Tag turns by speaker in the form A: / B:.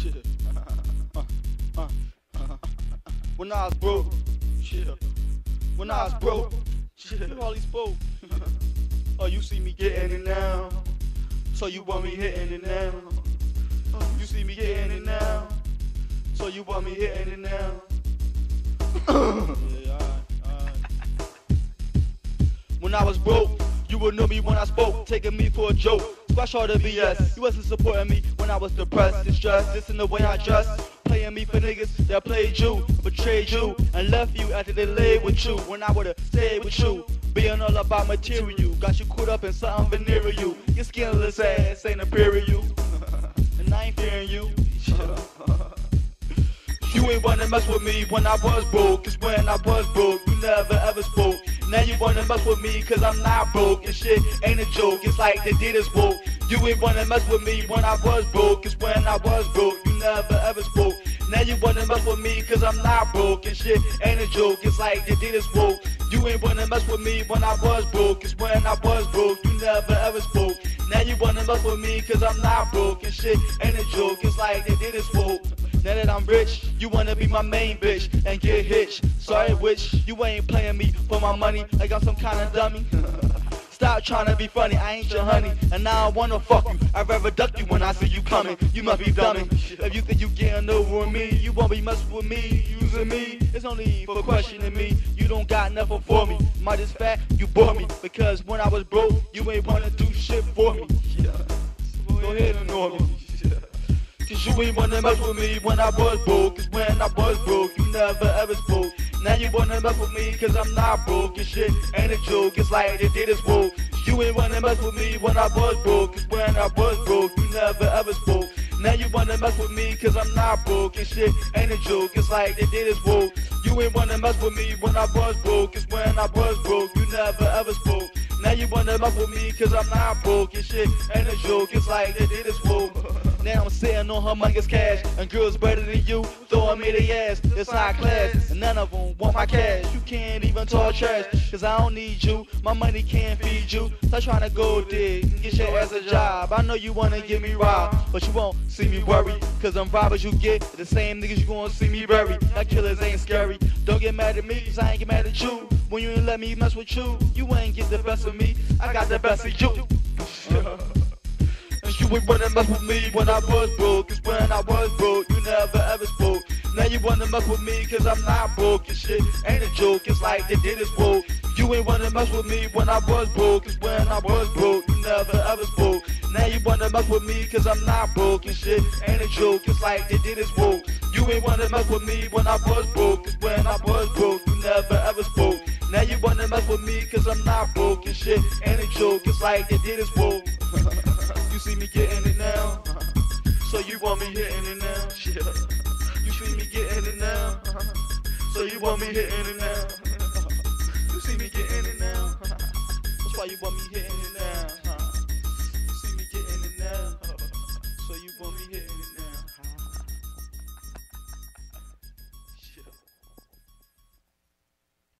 A: Shit. Uh, uh, uh, when I was broke, shit. When I was broke, shit. You hardly spoke. oh, you see me getting it now. So you want me hitting it now. You see me getting it now. So you want me hitting it now. yeah. When I was broke, you would know me when I spoke, taking me for a joke. Squash all the BS. You wasn't supporting me when I was depressed, distressed. This in the way I dress. Playing me for niggas that played you, betrayed you, and left you after they laid with you. When I would've stayed with you, being all about material. You. Got you caught up in something venereal. You. Your skinless ass ain't imperial. and I ain't fearing you. You ain't wanna mess with me when I was broke, cause when I was broke, you never ever spoke. Now you wanna mess with me cause I'm not broke, and shit ain't a joke, it's like they did us woke. You ain't wanna mess with me when I was broke, cause when I was broke, you never ever spoke. Now you wanna mess with me cause I'm not broke, and shit ain't a joke, it's like they did us woke. You ain't wanna mess with me when I was broke, cause when I was broke, you never ever spoke. Now you wanna mess with me cause I'm not broke, and shit ain't a joke, it's like they did us woke. Now that I'm rich, you wanna be my main bitch and get hitched. Sorry, which you ain't playing me for my money like I'm some kind of dummy. Stop trying to be funny, I ain't your honey, and now I wanna fuck you. I'd rather duck you when I see you coming. You must be dummy. If you think you getting over me, you won't be messing with me, using me. It's only for questioning me. You don't got nothing for me. Might as fact you bore me because when I was broke, you ain't wanna do shit for me. Go ahead and ignore me. You ain't wanna mess with me when I was broke. Cause when I was broke, you never ever spoke. Now you wanna mess with me cause I'm not broke. And shit ain't a joke, it's like they did us woke. You ain't wanna mess with me when I was broke. Cause when I was broke, you never ever spoke. Now you wanna mess with me cause I'm not broke. And shit ain't a joke, it's like they did us woke. You ain't wanna mess with me when I was broke. Cause when I was broke, you never ever spoke. Now you wanna mess with me cause I'm not broke. And shit ain't a joke, it's like they did us woke. Now I'm sitting on her humongous cash, and girls better than you, throwing me the ass. It's high class, and none of them want my cash. You can't even talk trash, cause I don't need you. My money can't feed you. Stop trying to go dig and get your ass a job. I know you wanna get me robbed, but you won't see me worry. Cause them robbers you get, the same niggas you gonna see me bury. That killers ain't scary. Don't get mad at me, cause I ain't get mad at you. When you ain't let me mess with you, you ain't get the best of me. I got the best of you. You ain't wanna mess with me when I was broke. Cause when I was broke, you never ever spoke. Now you wanna mess with me cause I'm not broke. And shit ain't a joke, it's like they did us woke. You ain't wanna mess with me when I was broke. Cause when I was broke, you never ever spoke. Now you wanna mess with me cause I'm not broke. And shit ain't a joke, it's like they did us woke. You ain't wanna mess with me when I was broke. Cause when I was broke, you never ever spoke. Now you wanna mess with me cause I'm not broke. And shit ain't a joke, it's like they did us woke. You want me hitting it now. Yeah. You see me getting it now. So you want me hitting it now. You see me getting it now. That's why you want me hitting.